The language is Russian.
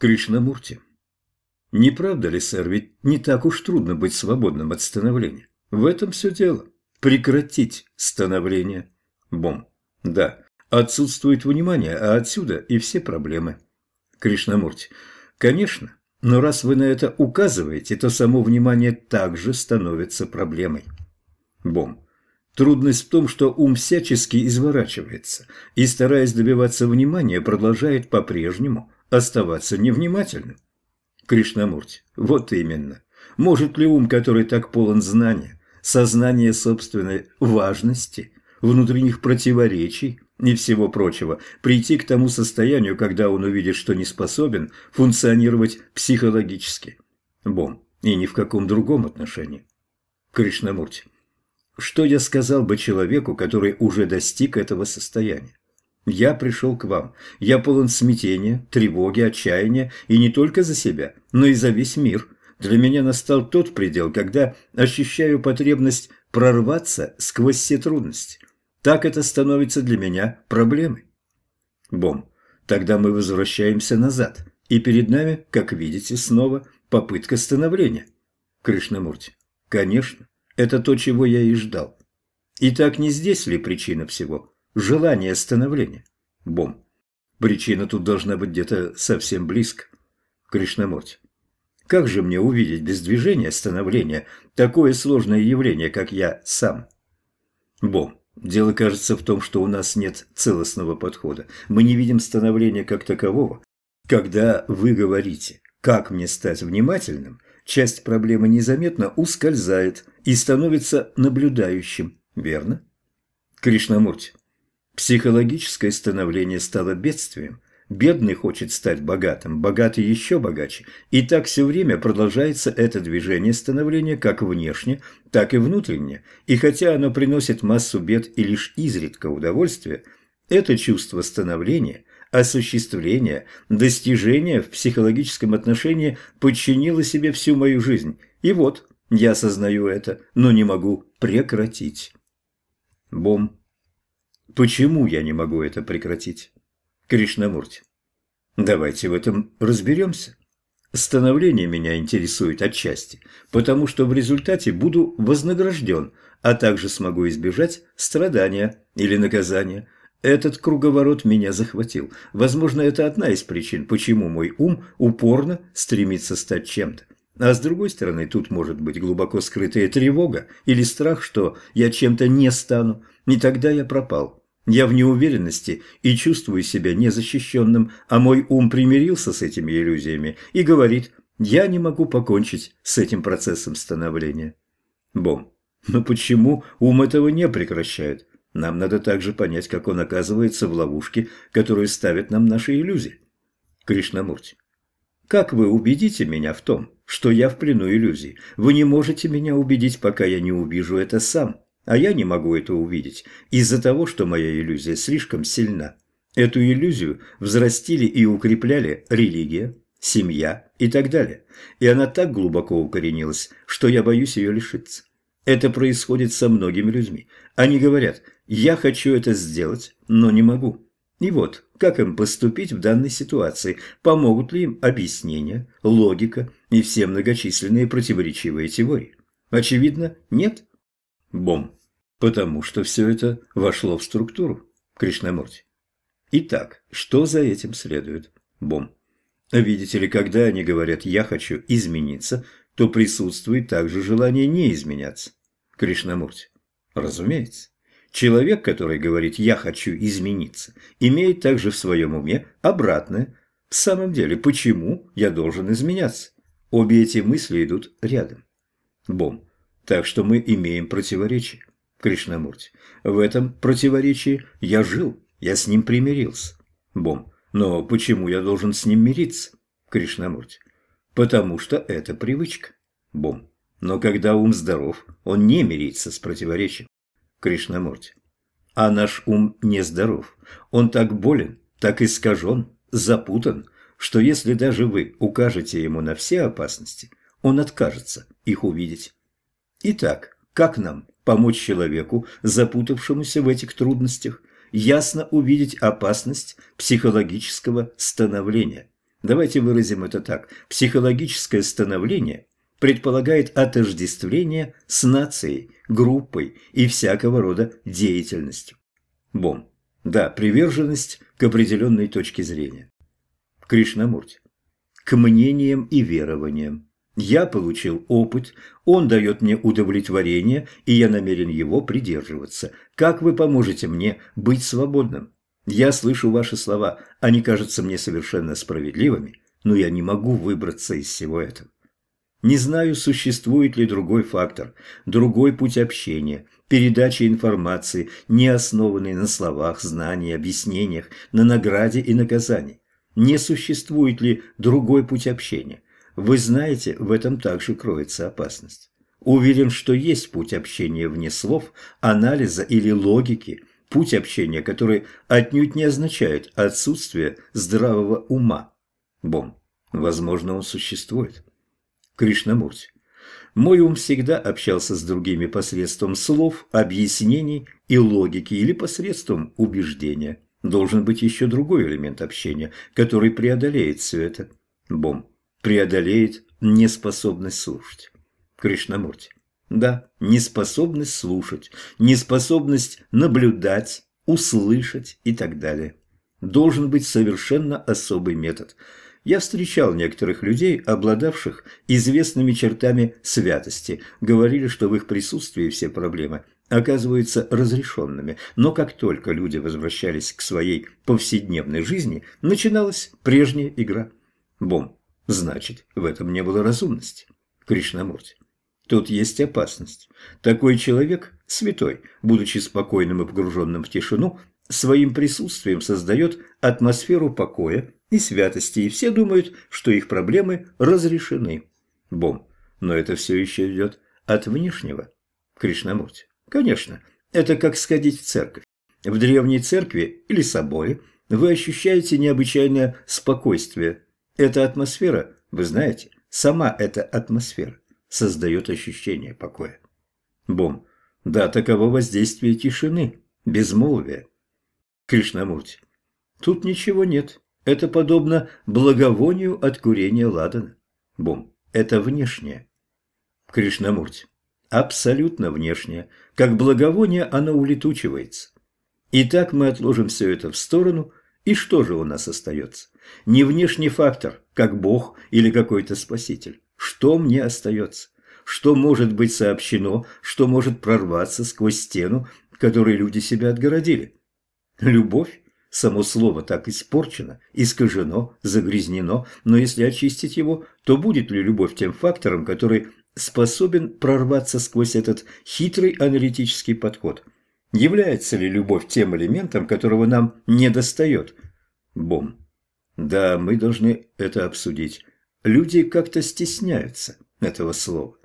Кришнамурти. Не правда ли, сэр, ведь не так уж трудно быть свободным от становления? В этом все дело. Прекратить становление. Бом. Да, отсутствует внимание, а отсюда и все проблемы. Кришнамурти. Конечно, но раз вы на это указываете, то само внимание также становится проблемой. Бом. Трудность в том, что ум всячески изворачивается и, стараясь добиваться внимания, продолжает по-прежнему оставаться невнимательным. Кришнамурти, вот именно. Может ли ум, который так полон знания, сознания собственной важности, внутренних противоречий и всего прочего, прийти к тому состоянию, когда он увидит, что не способен функционировать психологически? Бом. И ни в каком другом отношении. Кришнамурти. Что я сказал бы человеку, который уже достиг этого состояния? Я пришел к вам. Я полон смятения, тревоги, отчаяния, и не только за себя, но и за весь мир. Для меня настал тот предел, когда ощущаю потребность прорваться сквозь все трудности. Так это становится для меня проблемой. Бом. Тогда мы возвращаемся назад, и перед нами, как видите, снова попытка становления. Кришнамурти. Конечно. Это то, чего я и ждал. И так не здесь ли причина всего? Желание становления. Бом. Причина тут должна быть где-то совсем близко. Кришнамурти. Как же мне увидеть без движения становления такое сложное явление, как я сам? Бом. Дело кажется в том, что у нас нет целостного подхода. Мы не видим становления как такового. Когда вы говорите «как мне стать внимательным», часть проблемы незаметно ускользает и становится наблюдающим, верно? Кришнамурти, психологическое становление стало бедствием. Бедный хочет стать богатым, богатый еще богаче. И так все время продолжается это движение становления как внешне, так и внутренне. И хотя оно приносит массу бед и лишь изредка удовольствие, это чувство становления осуществление, достижение в психологическом отношении подчинило себе всю мою жизнь. И вот, я осознаю это, но не могу прекратить. Бом. Почему я не могу это прекратить? Кришнамурти. Давайте в этом разберемся. Становление меня интересует отчасти, потому что в результате буду вознагражден, а также смогу избежать страдания или наказания – этот круговорот меня захватил. Возможно, это одна из причин, почему мой ум упорно стремится стать чем-то. А с другой стороны, тут может быть глубоко скрытая тревога или страх, что я чем-то не стану, и тогда я пропал. Я в неуверенности и чувствую себя незащищенным, а мой ум примирился с этими иллюзиями и говорит, я не могу покончить с этим процессом становления. Бом. Но почему ум этого не прекращает? Нам надо также понять, как он оказывается в ловушке, которую ставят нам наши иллюзии. Кришнамурти. Как вы убедите меня в том, что я в плену иллюзий? Вы не можете меня убедить, пока я не увижу это сам. А я не могу это увидеть из-за того, что моя иллюзия слишком сильна. Эту иллюзию взрастили и укрепляли религия, семья и так далее. И она так глубоко укоренилась, что я боюсь ее лишиться. Это происходит со многими людьми. Они говорят «я хочу это сделать, но не могу». И вот, как им поступить в данной ситуации? Помогут ли им объяснения, логика и все многочисленные противоречивые теории? Очевидно, нет. Бом. Потому что все это вошло в структуру. Кришнамурти. Итак, что за этим следует? Бом. Видите ли, когда они говорят «я хочу измениться», то присутствует также желание не изменяться. Кришнамурти. Разумеется. Человек, который говорит «я хочу измениться», имеет также в своем уме обратное. В самом деле, почему я должен изменяться? Обе эти мысли идут рядом. Бом. Так что мы имеем противоречие. Кришнамурти. В этом противоречии я жил, я с ним примирился. Бом. Но почему я должен с ним мириться? Кришнамурти. Потому что это привычка. Бом. Но когда ум здоров, он не мирится с противоречием. Кришнамурти. А наш ум не здоров. Он так болен, так искажен, запутан, что если даже вы укажете ему на все опасности, он откажется их увидеть. Итак, как нам помочь человеку, запутавшемуся в этих трудностях, ясно увидеть опасность психологического становления? Давайте выразим это так. Психологическое становление предполагает отождествление с нацией, группой и всякого рода деятельностью. Бом. Да, приверженность к определенной точке зрения. Кришнамурти. К мнениям и верованиям. Я получил опыт, он дает мне удовлетворение, и я намерен его придерживаться. Как вы поможете мне быть свободным? Я слышу ваши слова, они кажутся мне совершенно справедливыми, но я не могу выбраться из всего этого. Не знаю, существует ли другой фактор, другой путь общения, передачи информации, не основанной на словах, знании, объяснениях, на награде и наказании. Не существует ли другой путь общения? Вы знаете, в этом также кроется опасность. Уверен, что есть путь общения вне слов, анализа или логики, путь общения, который отнюдь не означает отсутствие здравого ума. Бом. Возможно, он существует. Кришнамурти. Мой ум всегда общался с другими посредством слов, объяснений и логики или посредством убеждения. Должен быть еще другой элемент общения, который преодолеет все это. Бом. Преодолеет неспособность слушать. Кришнамурти. Да, неспособность слушать, неспособность наблюдать, услышать и так далее. Должен быть совершенно особый метод – я встречал некоторых людей, обладавших известными чертами святости, говорили, что в их присутствии все проблемы оказываются разрешенными, но как только люди возвращались к своей повседневной жизни, начиналась прежняя игра. Бом. Значит, в этом не было разумности. Кришнамурти. Тут есть опасность. Такой человек, святой, будучи спокойным и погруженным в тишину, своим присутствием создает атмосферу покоя и святости, и все думают, что их проблемы разрешены. Бом. Но это все еще идет от внешнего. Кришнамурти. Конечно, это как сходить в церковь. В древней церкви или соборе вы ощущаете необычайное спокойствие. Эта атмосфера, вы знаете, сама эта атмосфера создает ощущение покоя. Бом. Да, таково воздействие тишины, безмолвия. Кришнамурти. Тут ничего нет. Это подобно благовонию от курения ладана. Бум. Это внешнее. Кришнамурти. Абсолютно внешнее. Как благовоние оно улетучивается. Итак, мы отложим все это в сторону, и что же у нас остается? Не внешний фактор, как Бог или какой-то спаситель. Что мне остается? Что может быть сообщено, что может прорваться сквозь стену, которой люди себя отгородили? Любовь? Само слово так испорчено, искажено, загрязнено, но если очистить его, то будет ли любовь тем фактором, который способен прорваться сквозь этот хитрый аналитический подход? Является ли любовь тем элементом, которого нам не достает? Бом. Да, мы должны это обсудить. Люди как-то стесняются этого слова.